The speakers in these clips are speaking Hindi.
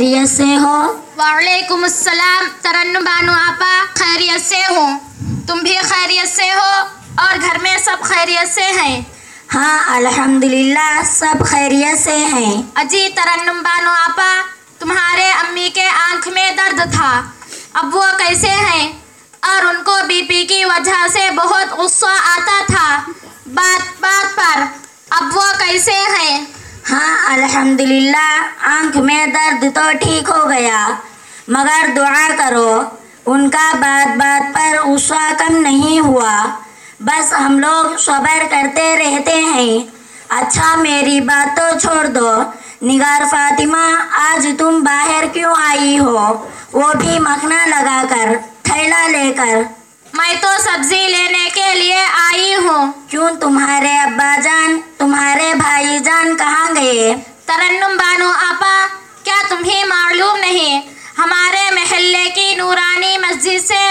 खैरियत से हो। वालेकुम अस्सलाम तरन्नुम बानो आपा खैरियत से हूँ। तुम भी खैरियत से हो और घर में सब खैरियत से हैं? हाँ अल्हम्दुलिल्लाह सब खैरियत से हैं। अजी तरन्नुम बानो आपा तुम्हारे अम्मी के आँख में दर्द था। अब वो कैसे हैं? और उनको बीपी की वजह से बहुत गुस्सा आता था। बात बात पर अब वो कैसे हैं? हाँ अल्हम्दुलिल्लाह आँख में दर्द तो ठीक हो गया मगर दुआ करो उनका बात बात पर गुस्सा कम नहीं हुआ। बस हम लोग सब्र करते रहते हैं। अच्छा मेरी बात तो छोड़ दो। निगार फातिमा आज तुम बाहर क्यों आई हो? वो भी मखना लगाकर थैला लेकर। मैं तो सब्ज़ी लेने के लिए आई हूँ। क्यों तुम्हारे अब्बा जान तुम्हारे भाई गए तरन्नुम बानो आपा, क्या तुम्हें मालूम नहीं? हमारे महल्ले की नूरानी मस्जिद से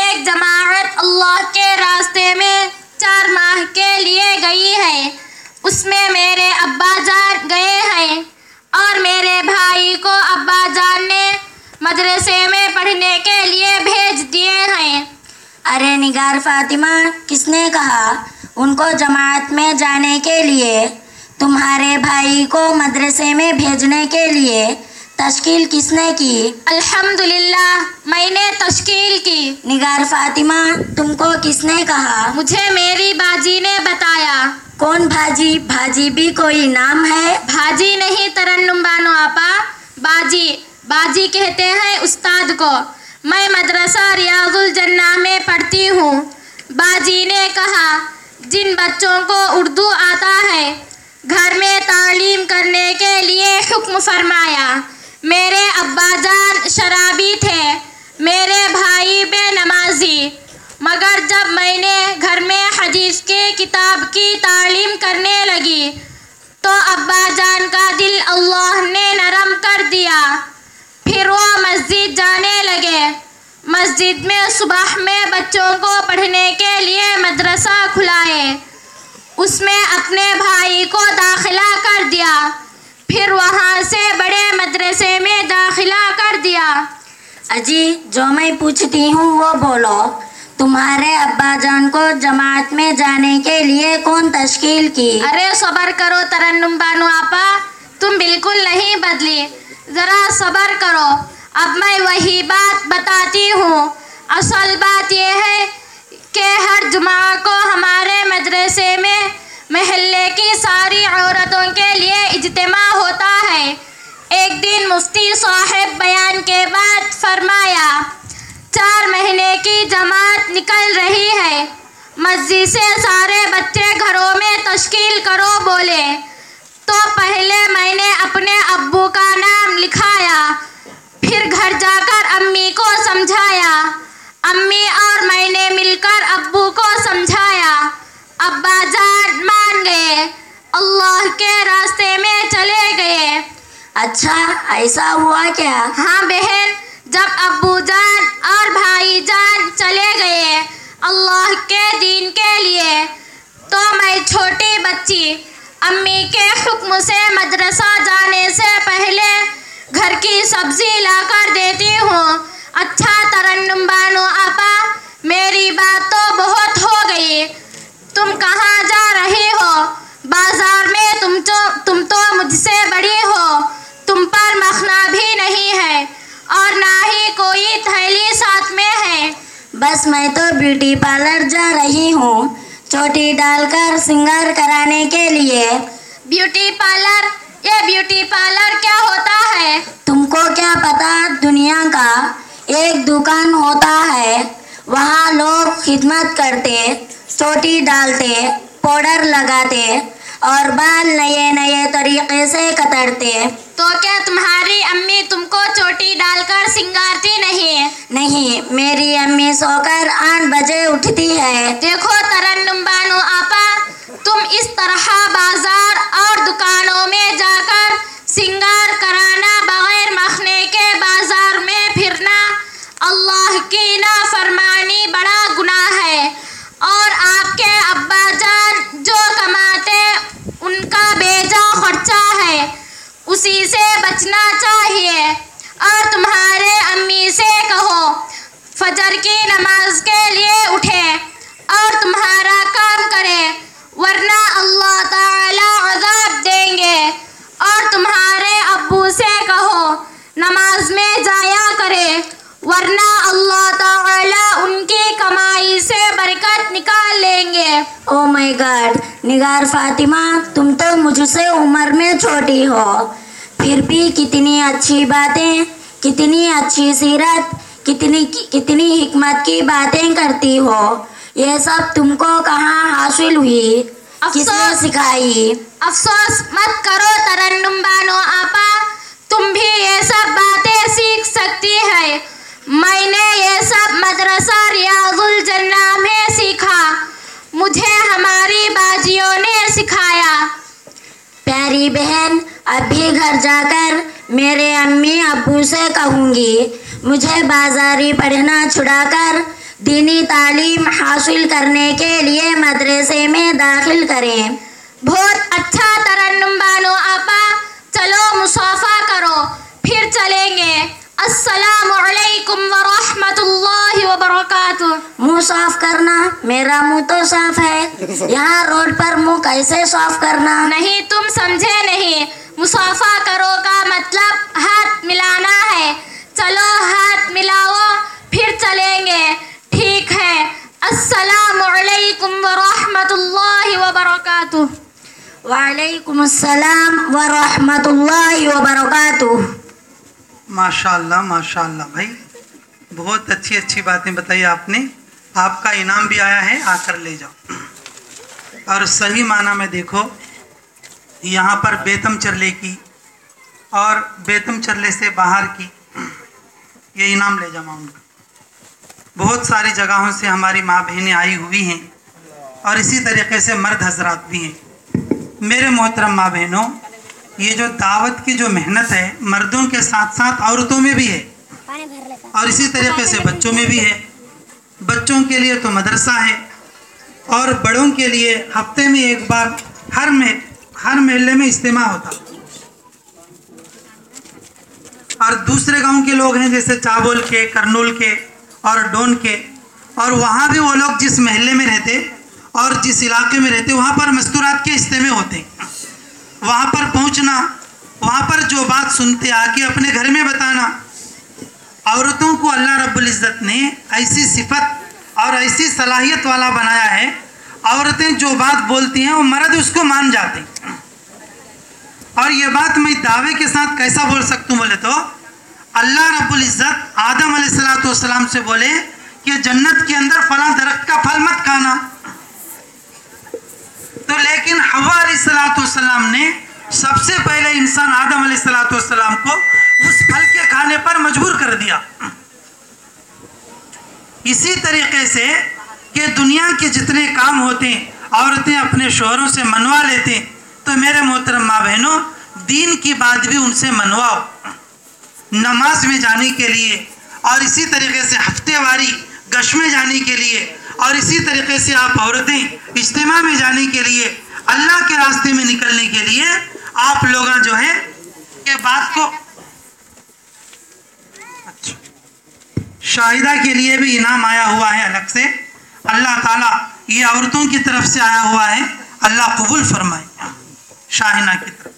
एक जमात अल्लाह के रास्ते में चार माह के लिए गई है। उसमें मेरे अब्बा जान गए हैं और मेरे भाई को अब्बा जान ने मदरसे में पढ़ने के लिए भेज दिए हैं। अरे निगार फातिमा, किसने कहा? उनको जमात में जाने के लिए। तुम्हारे भाई को मदरसे में भेजने के लिए तश्कील किसने की? अल्हम्दुलिल्लाह मैंने तश्कील की। निगार फातिमा तुमको किसने कहा? मुझे मेरी बाजी ने बताया। कौन भाजी? भाजी भी कोई नाम है? भाजी नहीं तरन्नुम बानो आपा। बाजी बाजी कहते हैं उस्ताद को। मैं मदरसा रियाजुल जन्ना में पढ़ती हूँ। बाजी ने कहा जिन बच्चों को उर्दू आता है घर में तालीम करने के लिए हुक्म फरमाया। मेरे अब्बा जान शराबी थे, मेरे भाई बेनमाजी। मगर जब मैंने घर में हदीस के किताब की तालीम करने लगी तो अब्बाजान का दिल अल्लाह ने नरम कर दिया। फिर वो मस्जिद जाने लगे। मस्जिद में सुबह में बच्चों को पढ़ने के लिए मदरसा खुलाए। उसमें अपने भाई को दाखिला कर दिया। फिर वहाँ से बड़े मदरसे में दाखिला कर दिया। अजी, जो मैं पूछती हूँ, वो बोलो। तुम्हारे अब्बा जान को जमात में जाने के लिए कौन तश्कील की? अरे, सबर करो तरन्नुम बानो आपा। तुम बिल्कुल नहीं बदली। ज़रा सबर करो। अब मैं वही बात बताती हूँ। असल बात यह है मदरसे में महल्ले की सारी औरतों के लिए इज्तिमा होता है। एक दिन मुफ्ती साहब बयान के बाद फरमाया, चार महीने की जमात निकल रही है। मस्जिद से सारे बच्चे घरों में तश्कील करो, बोले। तो पहले मैंने अपने अब्बू का नाम लिखाया, फिर घर जाकर अम्मी को समझाया। अम्मी और मैंने मिलकर अब्बू को समझाया। अब्बा जान मान गए। अल्लाह के रास्ते में चले गए। अच्छा ऐसा हुआ क्या? हाँ बहन, जब अब्बू जान और भाई जान चले गए अल्लाह के दीन के लिए तो मैं छोटी बच्ची, अम्मी के हुक्म से मदरसा जाने से पहले घर की सब्ज़ी लाकर देती हूँ। अच्छा तरन्नुम मैं तो ब्यूटी पार्लर जा रही हूँ। चोटी डालकर सिंगार कराने के लिए। Beauty parlour? ये ब्यूटी पार्लर क्या होता है? तुमको क्या पता दुनिया का एक दुकान होता है? वहाँ लोग खिदमत करते चोटी डालते पाउडर लगाते और बाल नए नए तरीके से कतरते तो क्या तुम्हारी अम्मी तुमको चोटी डालकर सिंगारती नहीं नहीं मेरी अम्मी सोकर आठ बजे उठती है। देखो तरन्नुम बानो आपा तुम इस तरह बाज़ार और दुकानों में जाकर सिंगार कराना बगैर मखने निगार फातिमा तुम तो मुझसे उम्र में छोटी हो। फिर भी कितनी अच्छी बातें कितनी अच्छी सीरत कितनी कितनी हिकमत की बातें करती हो। ये सब तुमको कहाँ हासिल हुई? किसने सिखाई? अफसोस मत करो तरन्नुम बानो आपा। तुम भी ये सब बातें सीख सकती है। मैंने ये सब मदरसा रियाजुल जन्ना बाजियों ने सिखाया। प्यारी बहन अभी घर जाकर मेरे अम्मी अबू से कहूँगी, मुझे बाजारी पढ़ना छुड़ाकर दीनी तालीम हासिल करने के लिए मदरसे में दाखिल करें। बहुत अच्छा तरन्नुम बानो आपा, चलो मुसाफा करो, फिर चलेंगे। अस्सलाम वालेकुम व रहमतुल्लाहि व बरकातुहू मुँह साफ़ करना मेरा मुँह तो साफ़ है। यहाँ रोड पर मुँह कैसे साफ़ करना? नहीं तुम समझे नहीं। मुसाफा करो का मतलब हाथ मिलाना है। चलो हाथ मिलाओ फिर चलेंगे। ठीक है। अस्सलाम वालेकुम व रहमतुल्लाहि वालेकुम अस्सलाम व रहमतुल्लाहि व बरकातुहू। माशाल्लाह माशाल्लाह। भाई, बहुत अच्छी अच्छी बातें बताई आपने। आपका इनाम भी आया है, आकर ले जाओ। और सही माना में देखो, यहाँ पर बेतम चरले की और बेतम चरले से बाहर की, ये इनाम ले जाओ उनका। बहुत सारी जगहों से हमारी माँ बहनें आई हुई हैं और इसी तरीके से मर्द हजरात भी हैं। मेरे मोहतरम माँ बहनों ये जो दावत की जो मेहनत है मर्दों के साथ साथ औरतों में भी है। और इसी तरीके से बच्चों में भी है। बच्चों के लिए तो मदरसा है और बड़ों के लिए हफ़्ते में एक बार हर में हर महल्ले में इज्तिमा होता और दूसरे गाँव के लोग हैं जैसे चावल के करनूल के और डोन के और वहाँ भी वो लोग जिस महल्ले में रहते और जिस इलाके में रहते वहाँ पर मस्तूरात के इज्तिमे होते वहाँ पर पहुँचना, वहाँ पर जो बात सुनते आके अपने घर में बताना। औरतों को अल्लाह रब्बुल इज़्ज़त ने ऐसी सिफत और ऐसी सलाहियत वाला बनाया है, औरतें जो बात बोलती हैं, वो मर्द उसको मान जाते हैं। और ये बात मैं दावे के साथ कैसा बोल सकता हूँ, बोले तो अल्लाह रब्बुल इज़्ज़त आदम अलैहिस्सलाम से बोले कि जन्नत के अंदर फला दरख्त का फल मत खाना। तो लेकिन हवा अलैहिस्सलाम ने सबसे पहले इंसान आदम अलैहिस्सलाम को उस फल के खाने पर मजबूर कर दिया। इसी तरीके से कि दुनिया के जितने काम होते हैं, औरतें अपने शोहरों से मनवा लेते हैं तो मेरे मोहतरम माँ बहनों, दीन की बात भी उनसे मनवाओ। नमाज़ में जाने के लिए और इसी तरीके से हफ्तेवारी गश में जाने के लिए और इसी तरीके से आप औरतें इज्तम में जाने के लिए, अल्लाह के रास्ते में निकलने के लिए आप लोग जो है, के बात को अच्छा। शाहिदा के लिए भी इनाम आया हुआ है अलग से। अल्लाह ताला ये औरतों की तरफ़ से आया हुआ है। अल्लाह कबूल फरमाए। शाहिना की तरफ़।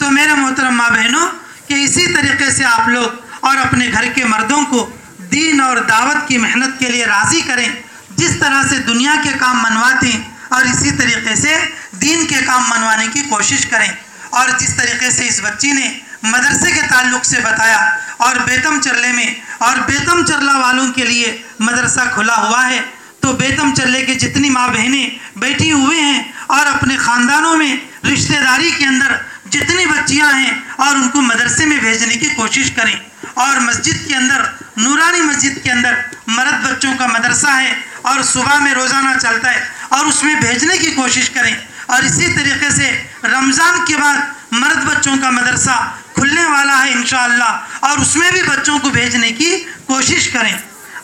तो मेरे मोहतरम माँ बहनों, कि इसी तरीके से आप लोग और अपने घर के मर्दों को दीन और दावत की मेहनत के लिए राज़ी करें, जिस तरह से दुनिया के काम मनवाते हैं, और इसी तरीके से दीन के काम मनवाने की कोशिश करें। और जिस तरीके से इस बच्ची ने मदरसे के ताल्लुक से बताया, और बेतम चरले में, और बेतम चरला वालों के लिए मदरसा खुला हुआ है तो बेतम चरले की जितनी माँ बहनें बैठी हुए हैं, और अपने ख़ानदानों में रिश्तेदारी के अंदर जितनी बच्चियाँ हैं और उनको मदरसे में भेजने की कोशिश करें। और मस्जिद के अंदर, नूरानी मस्जिद के अंदर मर्द बच्चों का मदरसा है और सुबह में रोज़ाना चलता है और उसमें भेजने की कोशिश करें। और इसी तरीके से रमज़ान के बाद मर्द बच्चों का मदरसा खुलने वाला है इन और उसमें भी बच्चों को भेजने की कोशिश करें।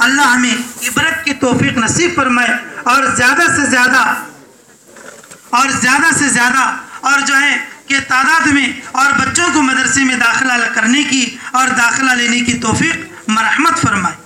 अल्लाह हमें इबरत की तोफ़ी नसीब फरमाए और ज़्यादा से ज़्यादा, और ज़्यादा से ज़्यादा, और जो है के तादाद में और बच्चों को मदरसे में दाखिला करने की और दाखिला लेने की तोफ़ी मरहमत फरमाए।